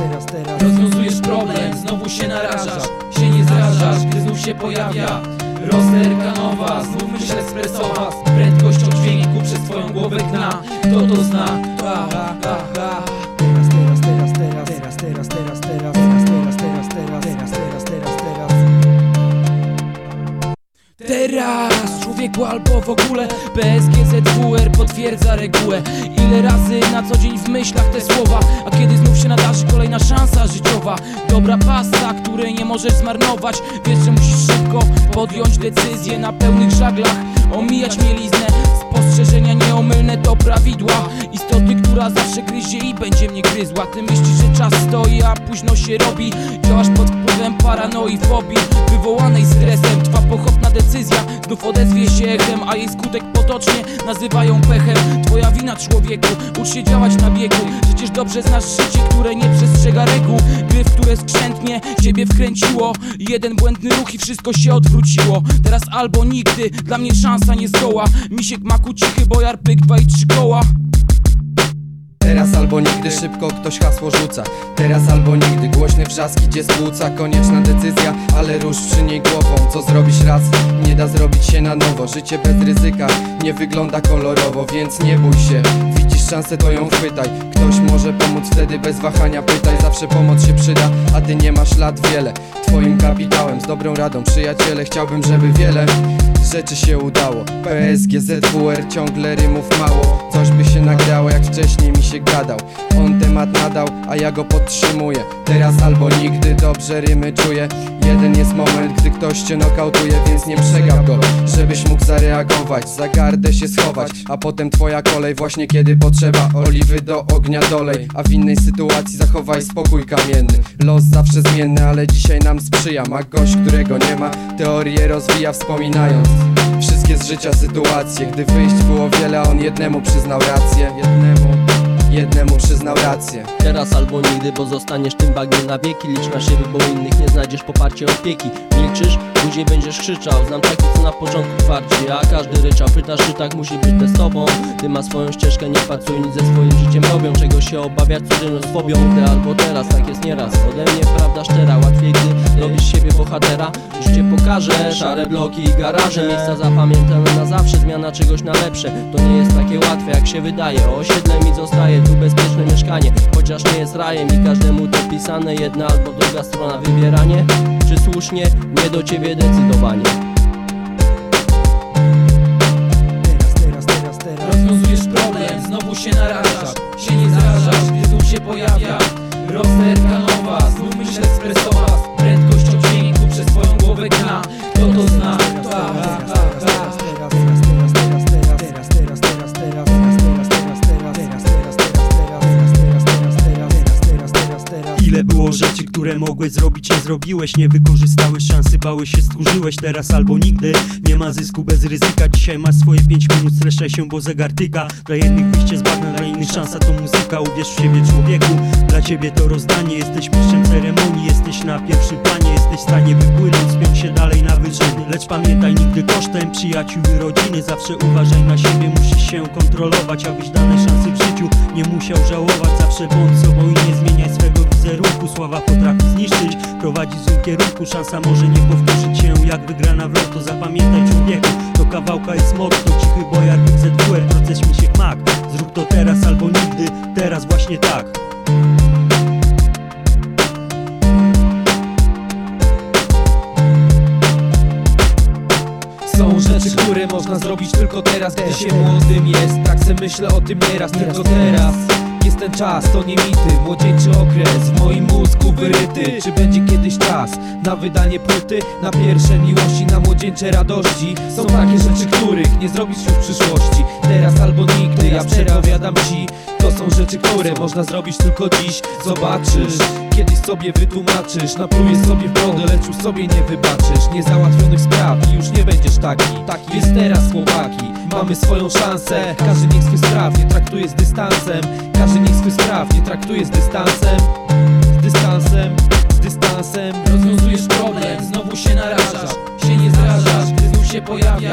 teraz, teraz. Rozwiązujesz problem, znowu się narażasz Się nie zrażasz, gdy znów się pojawia. Rozterka nowa, znów myśl ekspresowa Z prędkością dźwięku przez twoją głowę gna Kto to zna? Ha, ha, ha, ha. Teraz, teraz, teraz, teraz, teraz, teraz, teraz, teraz, teraz, teraz, teraz, teraz, teraz, teraz, teraz Teraz, człowieku albo w ogóle. PSGZWR potwierdza regułę. Ile razy na co dzień w myślach te słowa A kiedy znów się nad życiowa Dobra pasta, której nie możesz zmarnować. Wiesz, że musisz szybko podjąć decyzję na pełnych żaglach. Omijać mieliznę, spostrzeżenia nieomylne to prawidła. Istoty, która zawsze gryzie i będzie mnie gryzła. Ty myślisz, że czas stoi, a późno się robi. Działasz pod wpływem paranoi, fobii Wywołanej stresem, decyzja. Znów odezwie się echem, a jej skutek potocznie nazywają pechem. Twoja wina człowieku, ucz się działać na biegu. Przecież dobrze znasz życie, które nie przestrzega reguł. Gry, w które skrzętnie ciebie wkręciło. Jeden błędny ruch i wszystko się odwróciło. Teraz albo nigdy, dla mnie szansa nie zgoła Misiek maku cichy, bojar pyk, dwa i trzy koła. Teraz albo nigdy szybko ktoś hasło rzuca. Teraz albo nigdy głośny wrzask idzie z płuca. Konieczna decyzja, ale rusz przy niej głową Co zrobić raz, nie da zrobić się na nowo. Życie bez ryzyka nie wygląda kolorowo Więc nie bój się, widzisz szansę to ją chwytaj. Ktoś może pomóc wtedy bez wahania pytaj Zawsze pomoc się przyda, a ty nie masz lat wiele. Twoim kapitałem, z dobrą radą przyjaciele Chciałbym, żeby wiele rzeczy się udało. PSG, ZWR, ciągle rymów mało. Coś by się nagrało jak wcześniej mi się gadał. On temat nadał, a ja go podtrzymuję. Teraz albo nigdy dobrze rymy czuję. Jeden jest moment, gdy ktoś cię nokautuje Więc nie przegap go, żebyś mógł zareagować. Za gardę się schować, a potem twoja kolej Właśnie kiedy potrzeba oliwy do ognia dolej A w innej sytuacji zachowaj spokój kamienny. Los zawsze zmienny, ale dzisiaj nam sprzyja. Ma gość, którego nie ma, teorię rozwija wspominając Wszystkie z życia sytuacje. Gdy wyjść było wiele, on jednemu przyznał rację. Jednemu, jednemu przyznał rację. Teraz albo nigdy, bo zostaniesz tym bagnem na wieki. Licz na siebie, bo innych nie znajdziesz. Poparcia opieki. Milczysz, później będziesz krzyczał. Znam takich, co na początku twardzi A każdy ryczał, pytasz, czy tak musi być z tobą? Ty ma swoją ścieżkę, nie patrzuj nic ze swoim życiem robią. Czego się obawiać, codzienność fobią Ty albo teraz, tak jest nieraz. Ode mnie prawda szczera, łatwiej gdy robisz siebie bohatera Życie pokaże, szare bloki i garaże. Miejsca zapamiętane na zawsze, zmiana czegoś na lepsze. To nie jest takie łatwe jak się wydaje. Osiedle mi zostaje, tu bezpieczne mieszkanie. Chociaż nie jest rajem i każdemu to pisane Jedna albo druga strona wybieranie. Czy słusznie, nie do ciebie decydowanie. Teraz, teraz, teraz, teraz. Rozwiązujesz problem, znowu się narażasz. Się nie zrażasz, gdy znów się pojawia. Rozterka nowa, znów myśl ekspresowa. Z prędkością dźwięku przez twoją głowę gna. Kto to zna? Ha, Było rzeczy, które mogłeś zrobić, nie zrobiłeś Nie wykorzystałeś szansy, bałeś się, stchórzyłeś Teraz albo nigdy, nie ma zysku bez ryzyka Dzisiaj masz swoje 5 minut, streszczaj się, bo zegar tyka. Dla jednych wyjście z bagna, dla innych szansa to muzyka. Uwierz w siebie człowieku, dla ciebie to rozdanie. Jesteś mistrzem ceremonii, jesteś na pierwszym planie. Jesteś w stanie wypłynąć, spiąć się dalej na wyżyny. Lecz pamiętaj, nigdy kosztem przyjaciół i rodziny. Zawsze uważaj na siebie, musisz się kontrolować Abyś danej szansy w życiu nie musiał żałować. Zawsze bądź sobą i nie zmieniaj prowadzi w złym kierunku. Szansa może nie powtórzyć się jak wygrana w loto. Zapamiętaj człowieku, to kawałka jest motto Cichy bojar, ZWR, proces mi się mak Zrób to teraz albo nigdy, teraz właśnie tak. Są rzeczy, które można zrobić tylko teraz Gdy się młodym jest, tak se myślę o tym nieraz Tylko teraz ten czas, to nie mity. Młodzieńczy okres w moim mózgu wyryty. Czy będzie kiedyś czas na wydanie płyty? Na pierwsze miłości, na młodzieńcze radości. Są takie rzeczy, których nie zrobisz już w przyszłości. Teraz albo nigdy, ja przepowiadam ci. To są rzeczy, które można zrobić tylko dziś. Zobaczysz, kiedyś sobie wytłumaczysz. Naplujesz sobie w brodę, lecz już sobie nie wybaczysz. Niezałatwionych spraw i już nie będziesz taki. Taki jest teraz chłopaki Mamy swoją szansę. Każdy niech swych spraw nie traktuje z dystansem. Każdy niech swych spraw nie traktuje z dystansem. Z dystansem, z dystansem. Rozwiązujesz problem, znowu się narażasz. Się nie zrażasz, gdy znów się pojawia